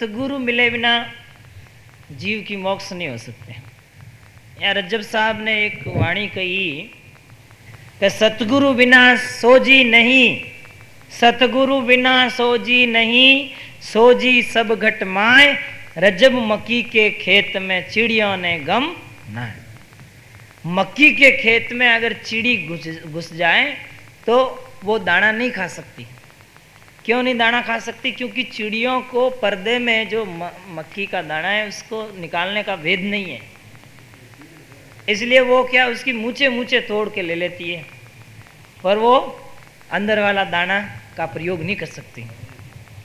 सतगुरु मिले बिना जीव की मोक्ष नहीं हो सकते। या रज्जब साहब ने एक वाणी कही कि सतगुरु बिना सोजी नहीं, सतगुरु बिना सोजी नहीं, सोजी सब घट माए रजब मक्की के खेत में चिड़ियों ने गम ना मक्की के खेत में अगर चिड़ी घुस घुस जाए तो वो दाना नहीं खा सकती। क्यों नहीं दाना खा सकती? क्योंकि चिड़ियों को पर्दे में जो मक्खी का दाना है, उसको निकालने का भेद नहीं है। इसलिए वो क्या उसकी मूचे मूचे तोड़ के ले लेती है। पर वो अंदर वाला दाना का प्रयोग नहीं कर सकती।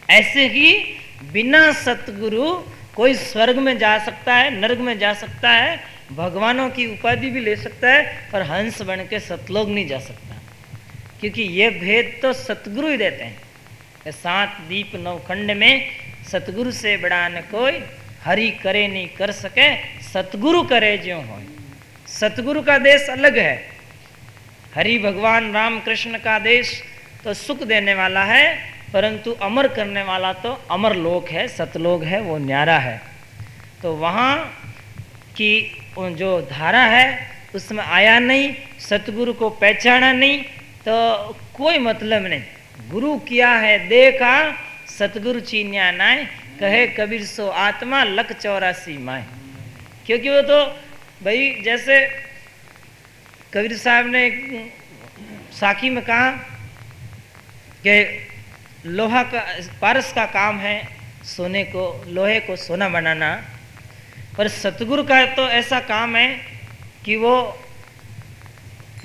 ऐसे ही बिना सतगुरु कोई स्वर्ग में जा सकता है, नर्ग में जा सकता है, भगवानों की उपाधि भी ले सकता है पर हंस बन के सतलोग नहीं जा सकता। क्योंकि ये भेद तो सतगुरु ही देते हैं। सात दीप नवखंड में सतगुरु से बड़ा न कोई हरि करे नहीं कर सके, सतगुरु करे जो हो सतगुरु का देश अलग है। हरि भगवान राम कृष्ण का देश तो सुख देने वाला है, परंतु अमर करने वाला तो अमर लोक है, सतलोक है, वो न्यारा है। तो वहाँ की जो धारा है, उसमें आया नहीं, सतगुरु को पहचाना नहीं तो कोई मतलब नहीं। गुरु किया है, देखा, सतगुरु चीन्या नाय, कहे कबीर सो आत्मा लक चौरासी माए क्योंकि वो तो भाई, जैसे कबीर साहब ने साखी में कहा कि लोहा का, पारस का काम है सोने को, लोहे को सोना बनाना, पर सतगुरु का तो ऐसा काम है कि वो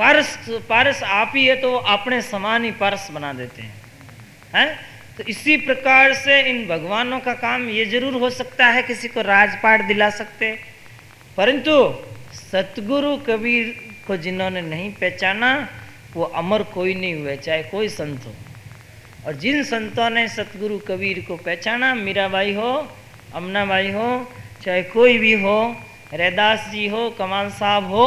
पारस पारस आप ही है तो अपने समान ही पारस बना देते हैं। हैं? तो इसी प्रकार से इन भगवानों का काम ये ज़रूर हो सकता है किसी को राजपाट दिला सकते परंतु सतगुरु कबीर को जिन्होंने नहीं पहचाना, वो अमर कोई नहीं हुए, चाहे कोई संत हो। और जिन संतों ने सतगुरु कबीर को पहचाना, मीराबाई हो, अमनाबाई हो, चाहे कोई भी हो, रैदास जी हो, कमाल साहब हो,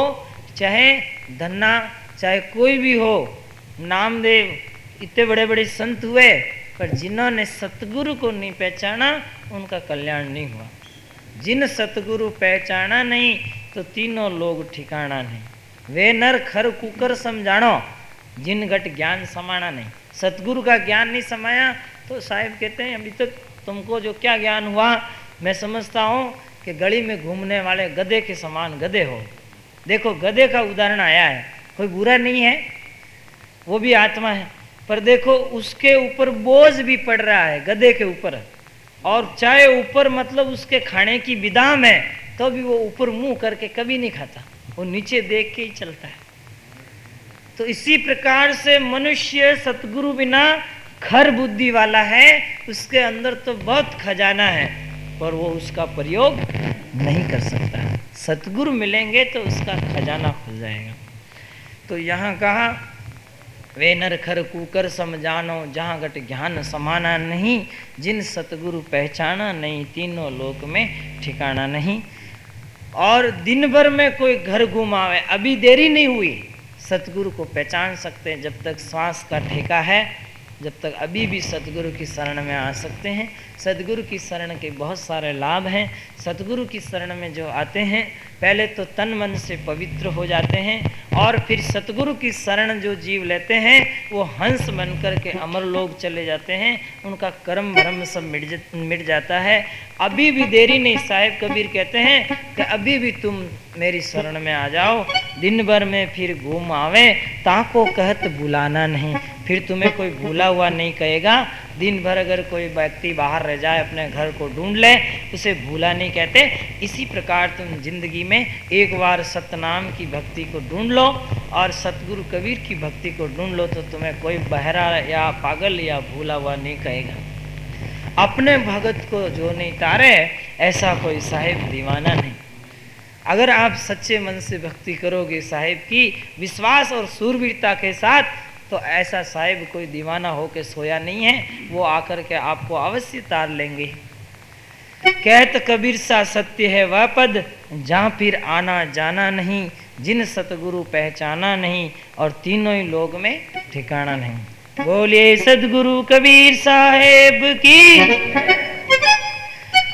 चाहे धन्ना, चाहे कोई भी हो, नामदेव इतने बड़े बड़े संत हुए, पर जिन्होंने सतगुरु को नहीं पहचाना, उनका कल्याण नहीं हुआ। जिन सतगुरु पहचाना नहीं तो तीनों लोग ठिकाना नहीं। वे नर, खर, कुकर समझाणो, जिन घट ज्ञान समाना नहीं। सतगुरु का ज्ञान नहीं समाया तो साहेब कहते हैं, अभी तक तुमको जो क्या ज्ञान हुआ, मैं समझता हूँ कि गली में घूमने वाले गधे के समान गधे हो। देखो, गधे का उदाहरण आया है। कोई बुरा नहीं है, वो भी आत्मा है। पर देखो, उसके ऊपर बोझ भी पड़ रहा है, गधे के ऊपर। और चाहे ऊपर मतलब उसके खाने की विदाम है तो भी वो ऊपर मुँह करके कभी नहीं खाता। वो नीचे देख के ही चलता है। तो इसी प्रकार से मनुष्य सतगुरु बिना खर बुद्धि वाला है, उसके अंदर तो बहुत खजाना है, पर वो उसका प्रयोग नहीं कर सकता। सतगुरु मिलेंगे तो उसका खजाना खुल जाएगा। तो यहाँ कहा, वे नर खर कुकर समझानो, जहाँ घट ज्ञान समाना नहीं, जिन सतगुरु पहचाना नहीं, तीनों लोक में ठिकाना नहीं। और दिन भर में कोई घर घुमावे, अभी देरी नहीं हुई। सतगुरु को पहचान सकते हैं, जब तक श्वास का ठेका है, जब तक अभी भी सतगुरु की शरण में आ सकते हैं। सतगुरु की शरण के बहुत सारे लाभ हैं सतगुरु की शरण में जो आते हैं, पहले तो तन मन से पवित्र हो जाते हैं और फिर सतगुरु की शरण जो जीव लेते हैं, वो हंस बन कर के अमर लोग चले जाते हैं, उनका कर्म भ्रम सब मिट मिट जाता है। अभी भी देरी नहीं, साहेब कबीर कहते हैं कि अभी भी तुम मेरी शरण में आ जाओ, दिन भर में फिर घूम आवे, ताको कहत बुलाना नहीं, फिर तुम्हें कोई भूला हुआ नहीं कहेगा दिन भर अगर कोई व्यक्ति बाहर रह जाए, अपने घर को ढूंढ ले, उसे भूला नहीं कहते। इसी प्रकार तुम ज़िंदगी में एक बार सतनाम की भक्ति को ढूंढ लो और सतगुरु कबीर की भक्ति को ढूंढ लो तो तुम्हें कोई बहरा या पागल या भूला हुआ नहीं कहेगा। अपने भगत को जो नहीं तारे, ऐसा कोई साहिब दीवाना नहीं। अगर आप सच्चे मन से भक्ति करोगे साहिब की, विश्वास और सूरवीरता के साथ तो ऐसा साहिब कोई दीवाना हो के सोया नहीं है, वो आकर के आपको अवश्य तार लेंगे। कहत कबीर सा सत्य है वह पद, जहाँ फिर आना जाना नहीं, जिन सतगुरु पहचाना नहीं, और तीनों ही लोग में ठिकाना नहीं। बोलिए सदगुरु कबीर साहेब की।